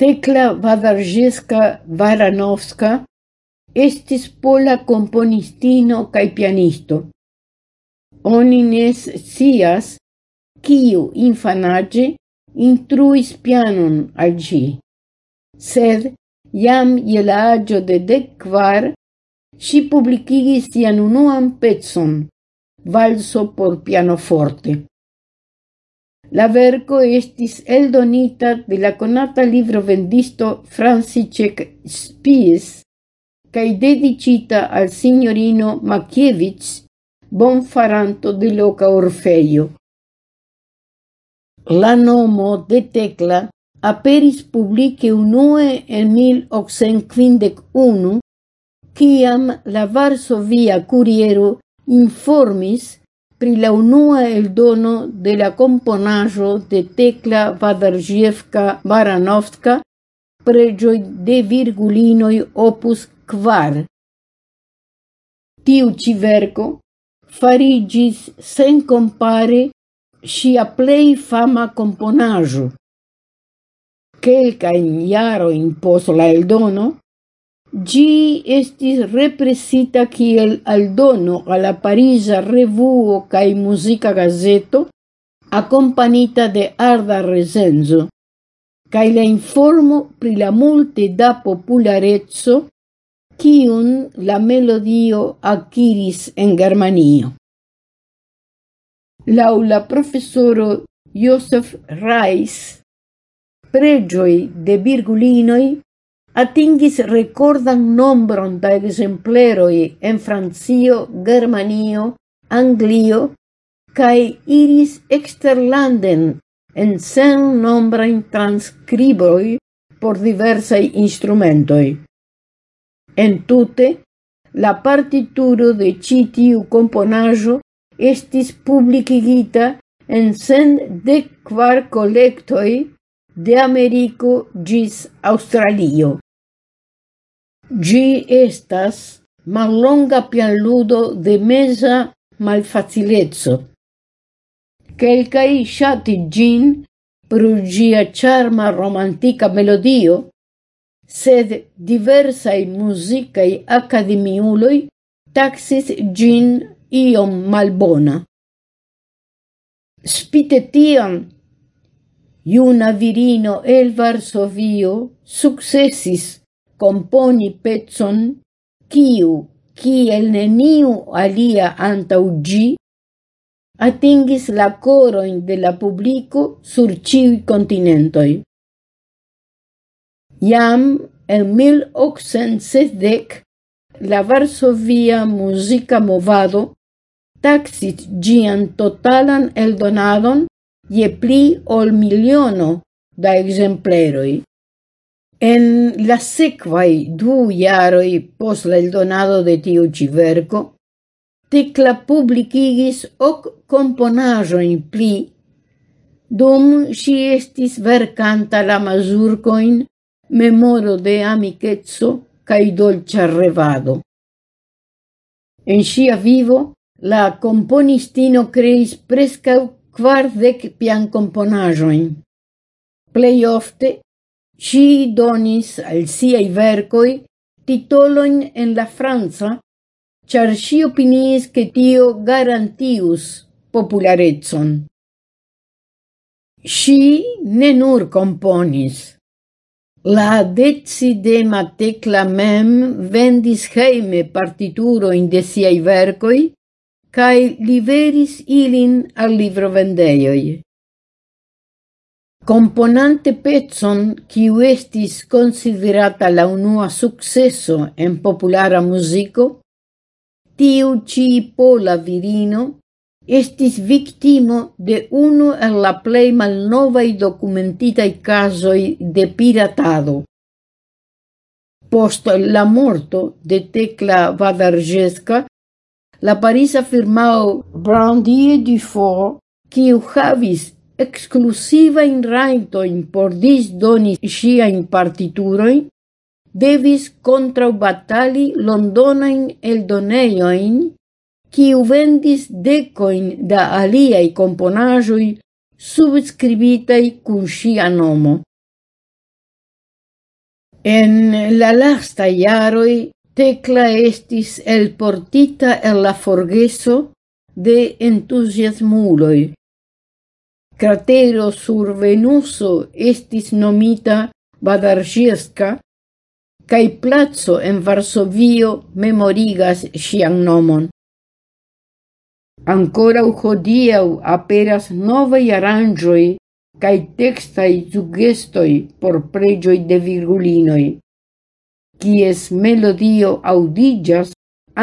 Tekla Vadarĵeska-Baranovska estis pola komponistino kaj pianisto. Oni ne scias kiu infanaĝe intruis pianon al ĝi, sed jam je la aĝo de dek kvar ŝi publikigis sian unuan pecon, valso por pianoforte. La verco estis eldonita de la conata libro vendisto Francicek Spies cae dedicita al signorino Makiewicz, bonfaranto de loca Orfeio. La nomo de Tekla aperis publike unue en 1851, ciam la Varsovia Curiero informis pri la unua eldono de la componajo de Tekla Vadarĵevka-Baranovska pregioi de virgulinoi opus kvar. Tiu ci verco farigis sen compare sia plei fama componajo. Quelca in iaro in pos la eldono Gi estis represita kiel aldono a la Parisa revuo cae Musica gazeto, accompagnita de arda Resenzo, cae la informo pri la multe da popularezzo kiun la melodio acquiris en Germanio. Laula professoro Josef Reis, pregioi de virgulinoi atingis recordan nombron da exempleroi en Francio, Germanio, Anglio cae iris exterlanden en sen nombrain transcriboi por diversai instrumentoi. En tute, la partituro de citiu componajo estis publicigita en sendek quar collectoi de Americo gis Australio. Gi estas mallonga pianludo de mesa malfacilezzo. Quelcai shati gin pro gia charma romantica melodio, sed diversai musicai academiuloi taxis gin iom malbona. Spite tion, iuna virino el Varsovio successis componi pezzon, kiu, el neniu alia antau gi, atingis la coroin de la publico sur ciui continentoi. Iam en 1860 la Varsovia musica movado taxit gian totalan eldonadon je pli ol miliono da exempleroi. En la sequai du iaroi pos la eldonado de tiu ĉi tecla publicigis hoc ok komponaĵojn pli, dum si estis vercanta la mazurcoin Memoro de amicetso cae dolcia revado. En sia vivo, la componistino creis prescau quardec pian componajoin. Plei ofte Si donis al siai vercoi titoloin en la Franza, char si opinis che tio garantius popularetson. Si ne nur componis. La decidema tecla mem vendis heime partituroin de siai vercoi, cae liveris ilin al librovendeioi. Componante pezzon kiu estis considerata la unua successo en populara musico, tiu ci pola virino estis victimo de uno el la plei malnovai documentitai casoi de piratado. Post la morto de Tecla Vadargeska, la parisa firmao Brandier Dufour, qui havis exclusiva in raito in por ixia in partiturojn, devis kontraŭbatali londonajn in kiu vendis decoin da aliaj komponaĵoj subskribitaj cun sia nomo. En la lasta iaroi Tecla estis el portita el la forgeso de entusiasmuloi cratero sur Venuso estis nomita Badarjeska, cae plazzo en Varsovio memorigas sian nomon. Ancora hodiau aperas novei aranjoi cae textai sugestoi por pregioi de virgulinoi, quies melodio audigas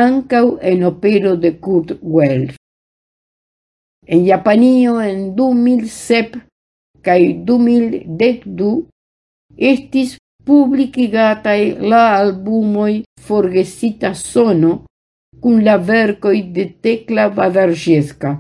ancau en opero de Kurt Wells en Japanio en 2007 cae 2012 estis publicigatae la albumoi Forgesita Sono cun la vercoi de Tecla Badarĵeska.